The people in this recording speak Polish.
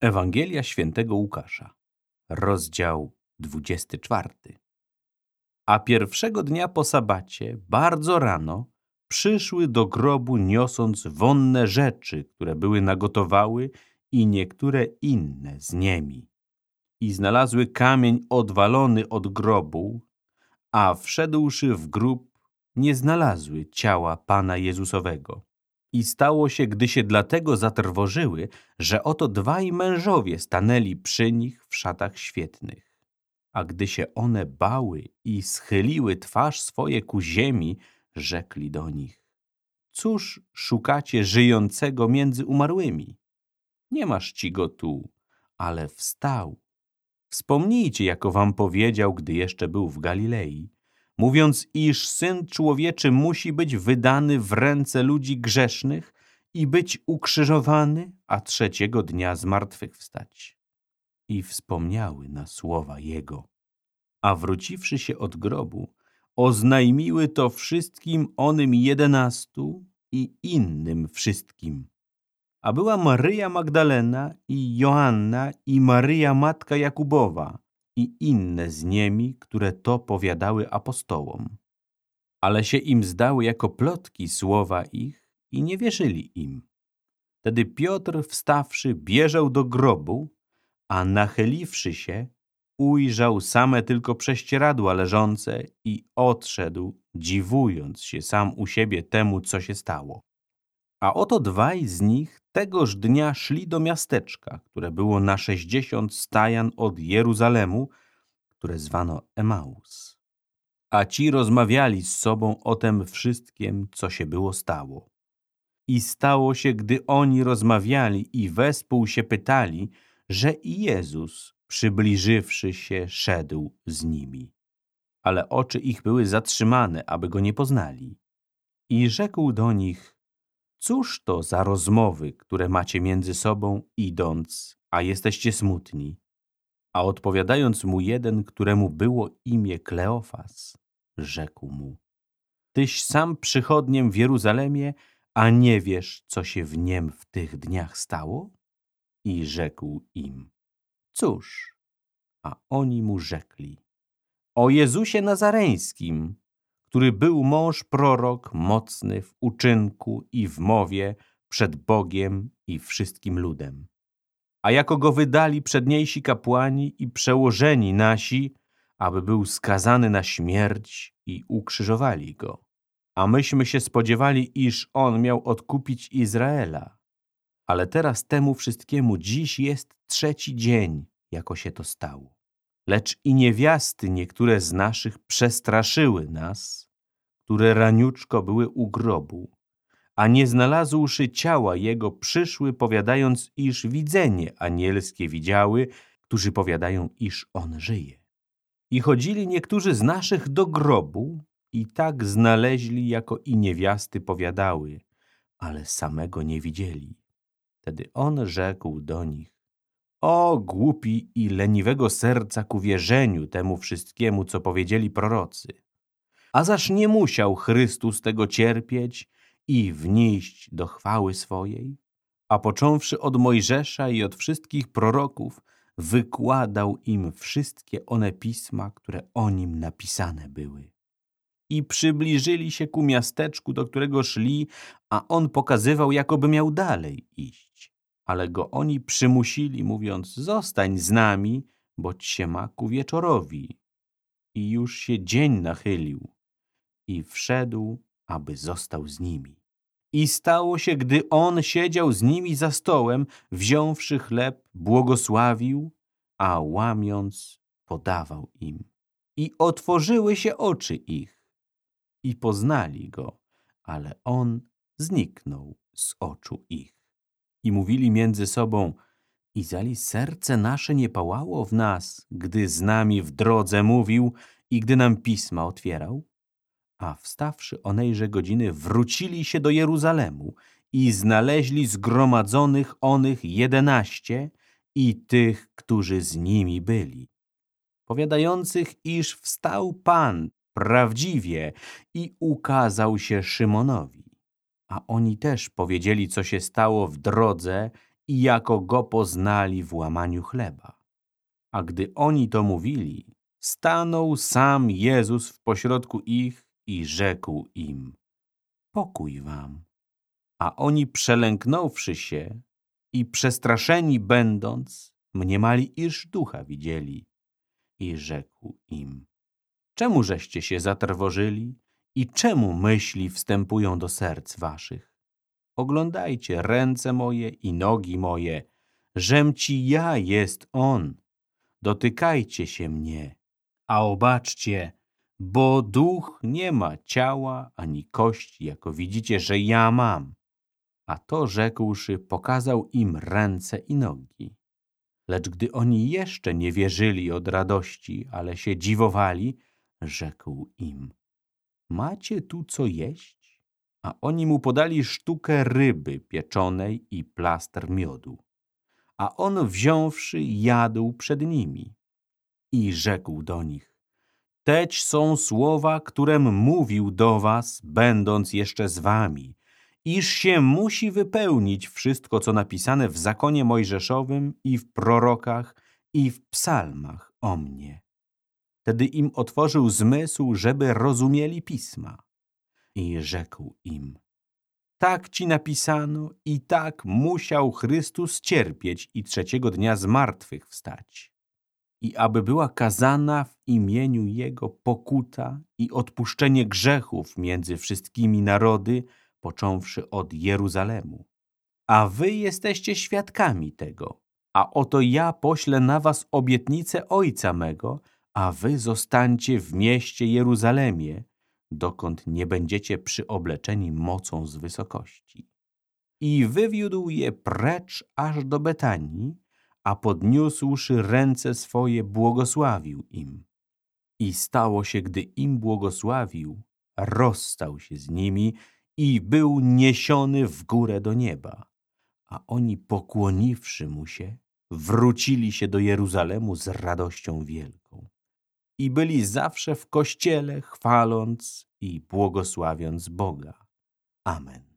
Ewangelia świętego Łukasza, rozdział 24. A pierwszego dnia po sabacie, bardzo rano, przyszły do grobu niosąc wonne rzeczy, które były nagotowały i niektóre inne z niemi. I znalazły kamień odwalony od grobu, a wszedłszy w grób, nie znalazły ciała Pana Jezusowego. I stało się, gdy się dlatego zatrwożyły, że oto dwaj mężowie stanęli przy nich w szatach świetnych. A gdy się one bały i schyliły twarz swoje ku ziemi, rzekli do nich. Cóż szukacie żyjącego między umarłymi? Nie masz ci go tu, ale wstał. Wspomnijcie, jako wam powiedział, gdy jeszcze był w Galilei, mówiąc, iż Syn Człowieczy musi być wydany w ręce ludzi grzesznych i być ukrzyżowany, a trzeciego dnia zmartwychwstać. I wspomniały na słowa Jego. A wróciwszy się od grobu, oznajmiły to wszystkim onym jedenastu i innym wszystkim. A była Maryja Magdalena i Joanna i Maryja Matka Jakubowa i inne z niemi, które to powiadały apostołom. Ale się im zdały jako plotki słowa ich i nie wierzyli im. Wtedy Piotr wstawszy bieżał do grobu, a nachyliwszy się, ujrzał same tylko prześcieradła leżące i odszedł, dziwując się sam u siebie temu, co się stało. A oto dwaj z nich tegoż dnia szli do miasteczka, które było na sześćdziesiąt stajan od Jeruzalemu, które zwano Emaus. A ci rozmawiali z sobą o tym wszystkim, co się było stało. I stało się, gdy oni rozmawiali i wespół się pytali, że i Jezus, przybliżywszy się, szedł z nimi. Ale oczy ich były zatrzymane, aby go nie poznali. I rzekł do nich, Cóż to za rozmowy, które macie między sobą idąc, a jesteście smutni? A odpowiadając mu jeden, któremu było imię Kleofas, rzekł mu, Tyś sam przychodniem w Jeruzalemie, a nie wiesz, co się w niem w tych dniach stało? I rzekł im, cóż? A oni mu rzekli, o Jezusie Nazareńskim, który był mąż prorok, mocny w uczynku i w mowie przed Bogiem i wszystkim ludem. A jako go wydali przedniejsi kapłani i przełożeni nasi, aby był skazany na śmierć i ukrzyżowali go. A myśmy się spodziewali, iż on miał odkupić Izraela. Ale teraz temu wszystkiemu dziś jest trzeci dzień, jako się to stało. Lecz i niewiasty niektóre z naszych przestraszyły nas, które raniuczko były u grobu, a nie znalazłszy ciała jego, przyszły, powiadając, iż widzenie anielskie widziały, którzy powiadają, iż on żyje. I chodzili niektórzy z naszych do grobu i tak znaleźli, jako i niewiasty powiadały, ale samego nie widzieli. Wtedy on rzekł do nich, o głupi i leniwego serca ku wierzeniu temu wszystkiemu, co powiedzieli prorocy. A zaż nie musiał Chrystus tego cierpieć i wnieść do chwały swojej? A począwszy od Mojżesza i od wszystkich proroków, wykładał im wszystkie one pisma, które o nim napisane były. I przybliżyli się ku miasteczku, do którego szli, a on pokazywał, jakoby miał dalej iść ale go oni przymusili, mówiąc, zostań z nami, boć się ma ku wieczorowi. I już się dzień nachylił i wszedł, aby został z nimi. I stało się, gdy on siedział z nimi za stołem, wziąwszy chleb, błogosławił, a łamiąc podawał im. I otworzyły się oczy ich i poznali go, ale on zniknął z oczu ich i mówili między sobą Izali serce nasze nie pałało w nas, gdy z nami w drodze mówił i gdy nam pisma otwierał? A wstawszy onejże godziny wrócili się do Jeruzalemu i znaleźli zgromadzonych onych jedenaście i tych, którzy z nimi byli, powiadających, iż wstał Pan prawdziwie i ukazał się Szymonowi. A oni też powiedzieli, co się stało w drodze i jako go poznali w łamaniu chleba. A gdy oni to mówili, stanął sam Jezus w pośrodku ich i rzekł im, pokój wam. A oni przelęknąwszy się i przestraszeni będąc, mniemali, iż ducha widzieli. I rzekł im, czemu żeście się zatrwożyli i czemu myśli wstępują do serc waszych? Oglądajcie ręce moje i nogi moje, żem ci ja jest On. Dotykajcie się mnie, a obaczcie, bo duch nie ma ciała ani kości, jako widzicie, że ja mam. A to rzekłszy, pokazał im ręce i nogi. Lecz gdy oni jeszcze nie wierzyli od radości, ale się dziwowali, rzekł im, macie tu co jeść? A oni mu podali sztukę ryby pieczonej i plaster miodu. A on wziąwszy, jadł przed nimi. I rzekł do nich, Teć są słowa, którem mówił do was, będąc jeszcze z wami, iż się musi wypełnić wszystko, co napisane w zakonie mojżeszowym i w prorokach i w psalmach o mnie. Wtedy im otworzył zmysł, żeby rozumieli pisma. I rzekł im, tak ci napisano i tak musiał Chrystus cierpieć i trzeciego dnia z martwych wstać i aby była kazana w imieniu Jego pokuta i odpuszczenie grzechów między wszystkimi narody, począwszy od Jeruzalemu. A wy jesteście świadkami tego. A oto ja poślę na was obietnicę Ojca mego, a wy zostańcie w mieście Jeruzalemie, dokąd nie będziecie przyobleczeni mocą z wysokości. I wywiódł je precz aż do Betanii, a podniósłszy ręce swoje, błogosławił im. I stało się, gdy im błogosławił, rozstał się z nimi i był niesiony w górę do nieba. A oni, pokłoniwszy mu się, wrócili się do Jeruzalemu z radością wielką. I byli zawsze w kościele, chwaląc i błogosławiąc Boga. Amen.